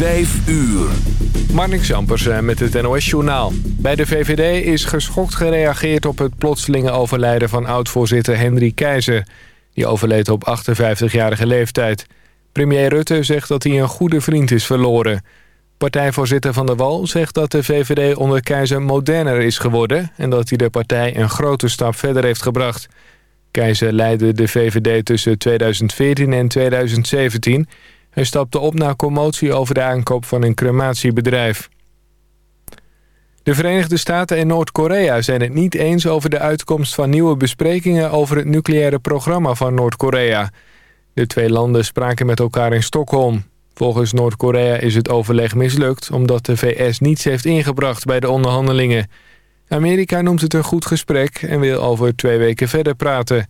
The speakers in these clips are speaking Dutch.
Vijf uur. Marnix Jampers met het NOS-journaal. Bij de VVD is geschokt gereageerd op het plotselinge overlijden van oud-voorzitter Henry Keizer. Die overleed op 58-jarige leeftijd. Premier Rutte zegt dat hij een goede vriend is verloren. Partijvoorzitter Van der Wal zegt dat de VVD onder Keizer moderner is geworden... en dat hij de partij een grote stap verder heeft gebracht. Keizer leidde de VVD tussen 2014 en 2017... Hij stapte op na commotie over de aankoop van een crematiebedrijf. De Verenigde Staten en Noord-Korea zijn het niet eens over de uitkomst van nieuwe besprekingen over het nucleaire programma van Noord-Korea. De twee landen spraken met elkaar in Stockholm. Volgens Noord-Korea is het overleg mislukt omdat de VS niets heeft ingebracht bij de onderhandelingen. Amerika noemt het een goed gesprek en wil over twee weken verder praten.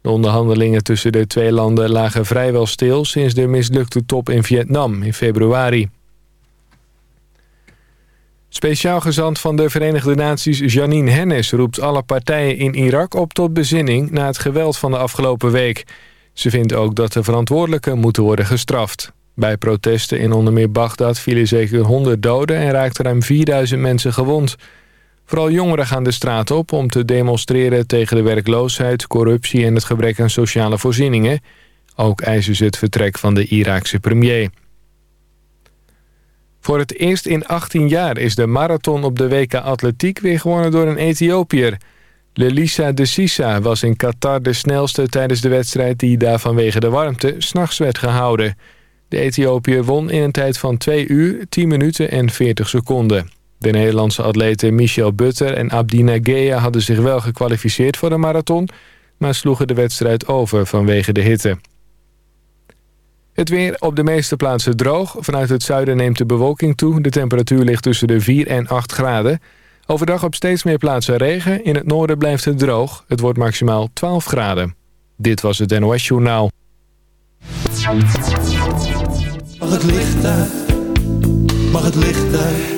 De onderhandelingen tussen de twee landen lagen vrijwel stil... sinds de mislukte top in Vietnam in februari. Speciaal gezant van de Verenigde Naties Janine Hennis... roept alle partijen in Irak op tot bezinning... na het geweld van de afgelopen week. Ze vindt ook dat de verantwoordelijken moeten worden gestraft. Bij protesten in onder meer Bagdad vielen zeker 100 doden... en raakten ruim 4000 mensen gewond... Vooral jongeren gaan de straat op om te demonstreren tegen de werkloosheid, corruptie en het gebrek aan sociale voorzieningen. Ook eisen ze het vertrek van de Iraakse premier. Voor het eerst in 18 jaar is de marathon op de WK Atletiek weer gewonnen door een Ethiopiër. Lelisa de Sisa was in Qatar de snelste tijdens de wedstrijd die daar vanwege de warmte s'nachts werd gehouden. De Ethiopiër won in een tijd van 2 uur, 10 minuten en 40 seconden. De Nederlandse atleten Michel Butter en Abdina Gea hadden zich wel gekwalificeerd voor de marathon... maar sloegen de wedstrijd over vanwege de hitte. Het weer op de meeste plaatsen droog. Vanuit het zuiden neemt de bewolking toe. De temperatuur ligt tussen de 4 en 8 graden. Overdag op steeds meer plaatsen regen. In het noorden blijft het droog. Het wordt maximaal 12 graden. Dit was het NOS Journaal. Mag het licht uit? Mag het licht?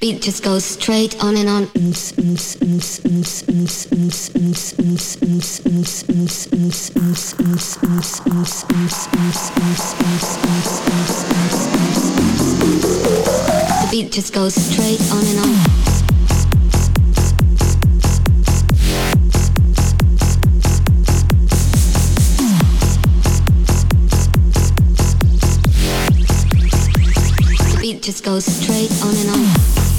Beat just goes straight on and on. The beat just goes straight on and on. The beat just goes straight on and on.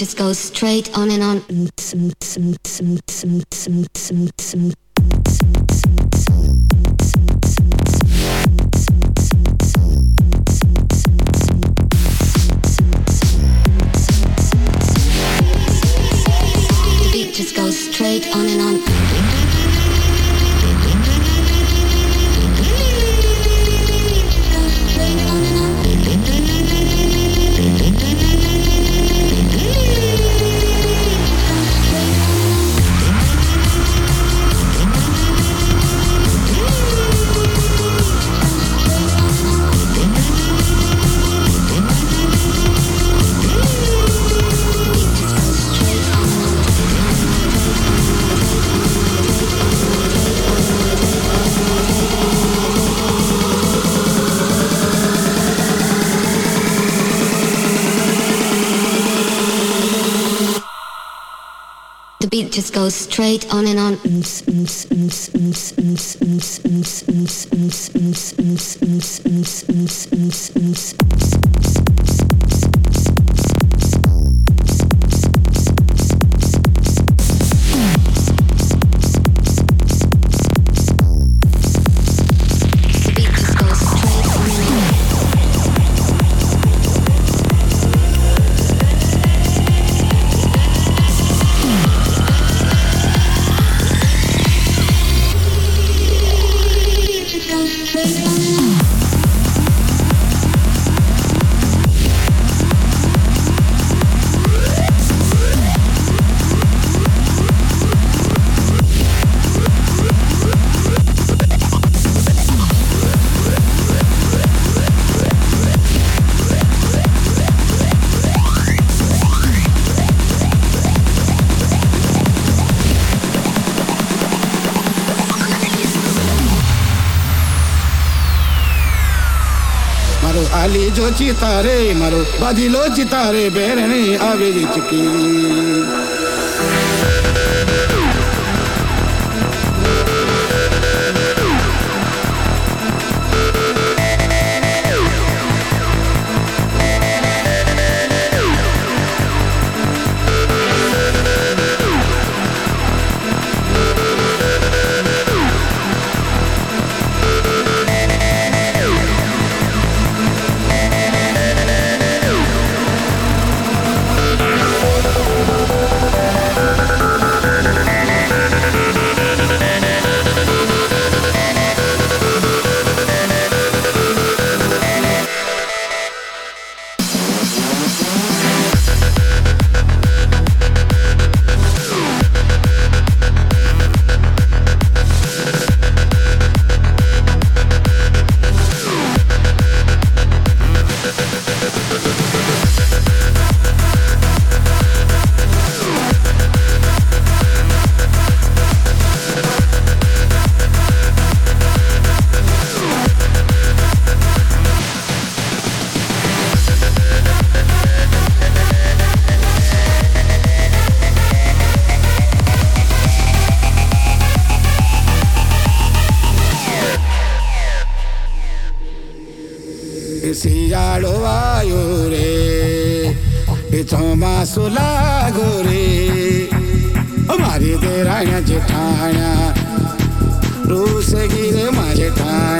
Just goes straight on and on. just goes straight on and on. चितारे मरो। बदिलो चितारे बेरने आवे चुकी। जेठोमा सुला गोरे। हमारे दे राणा रूस गिरे मारे Thane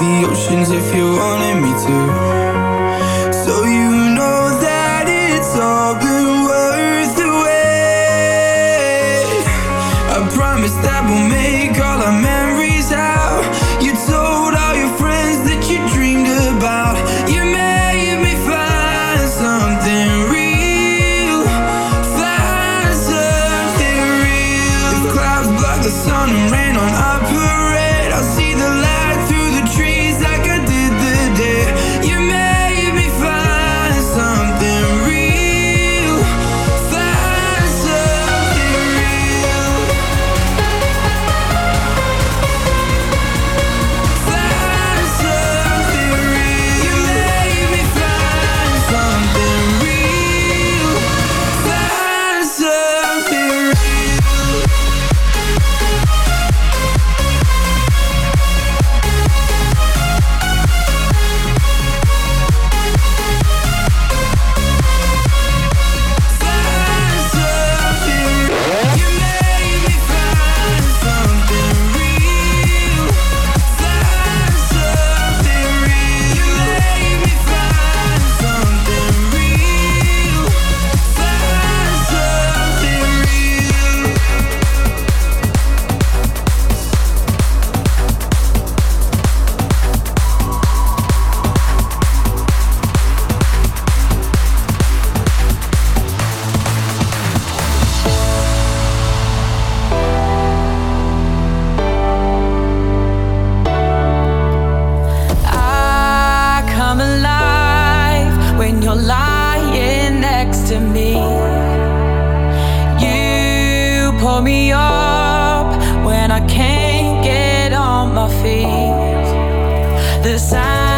the oceans if you wanted me to. So you call me up when I can't get on my feet. The sound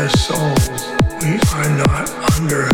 As souls, we are not under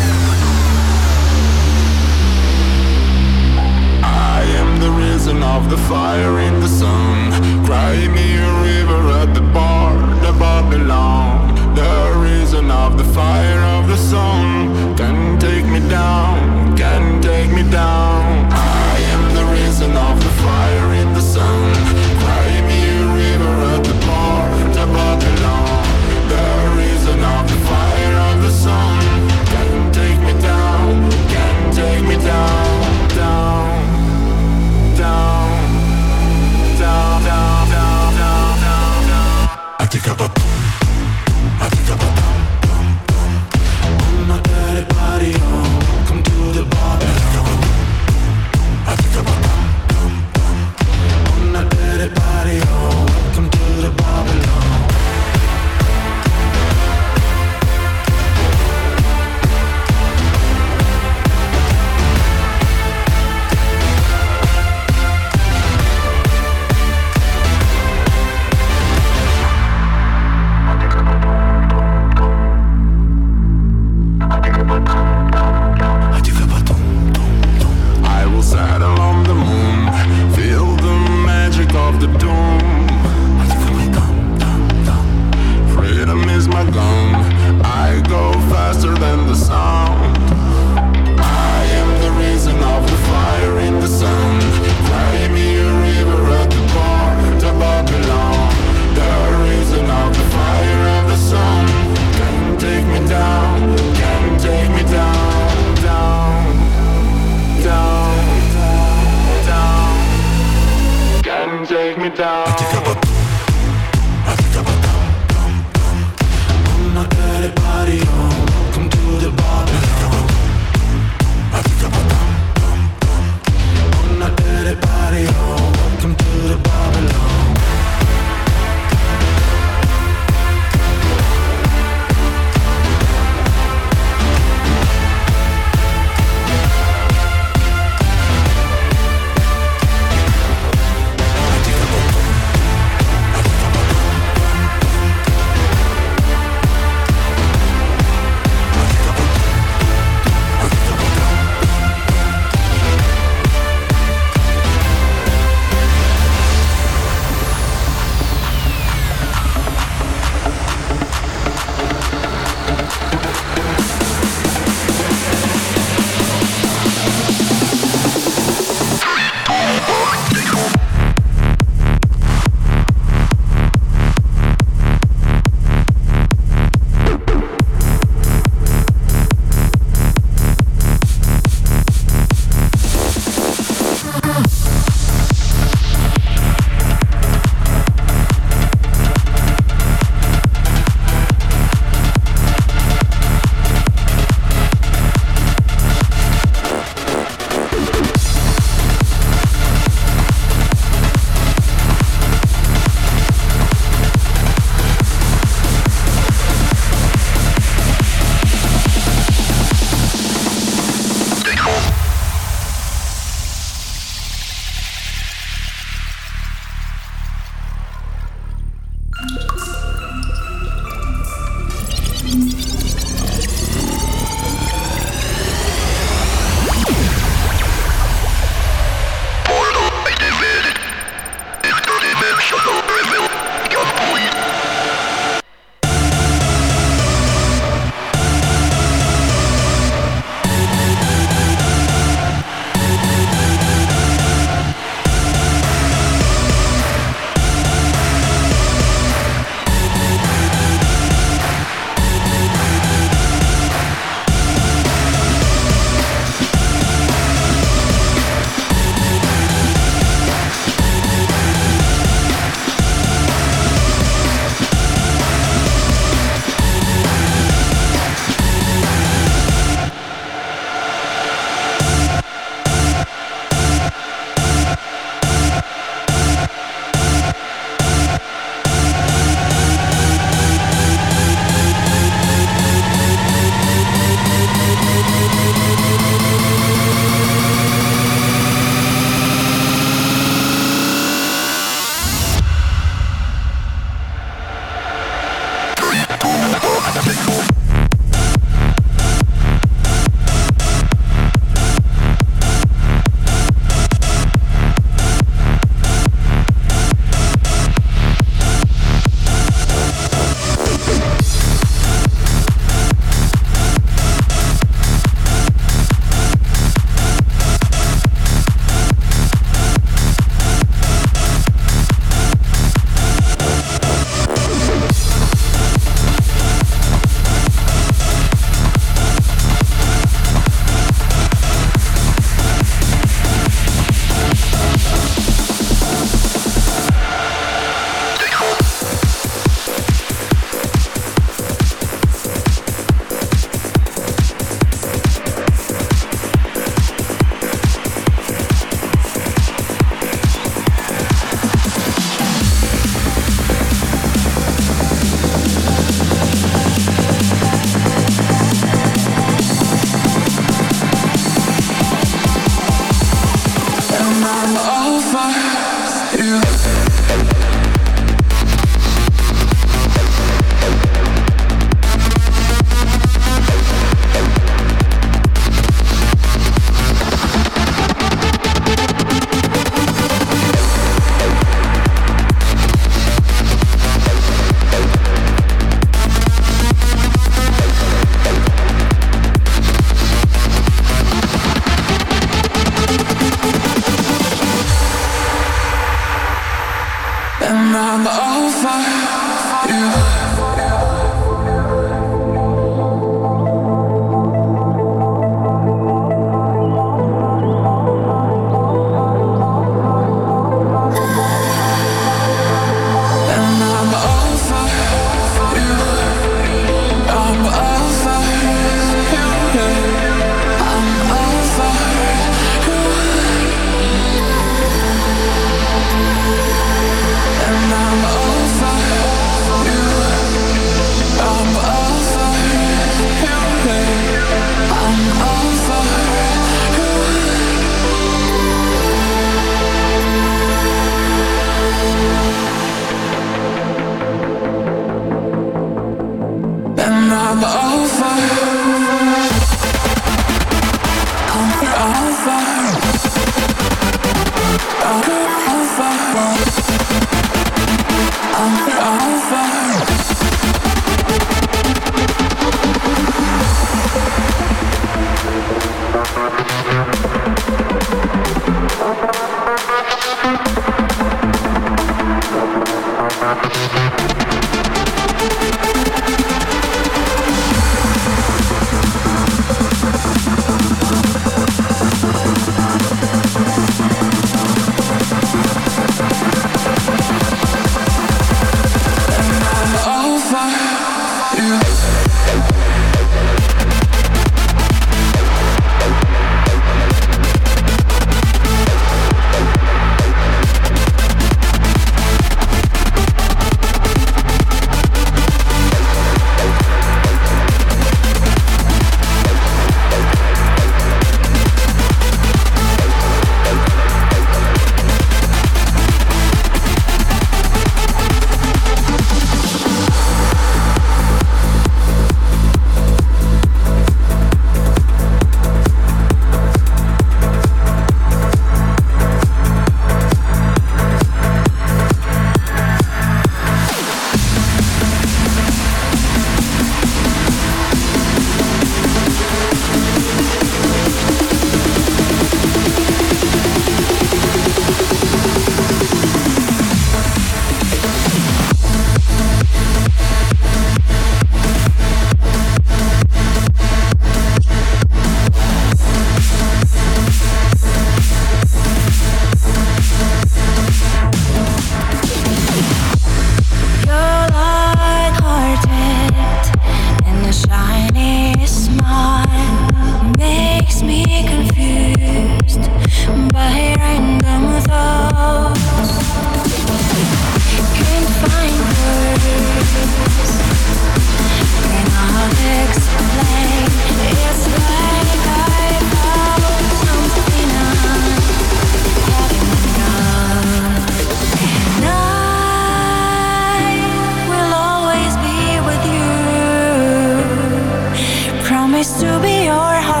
your heart.